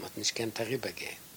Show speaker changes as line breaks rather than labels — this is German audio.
Man hat nicht gern darüber gehen.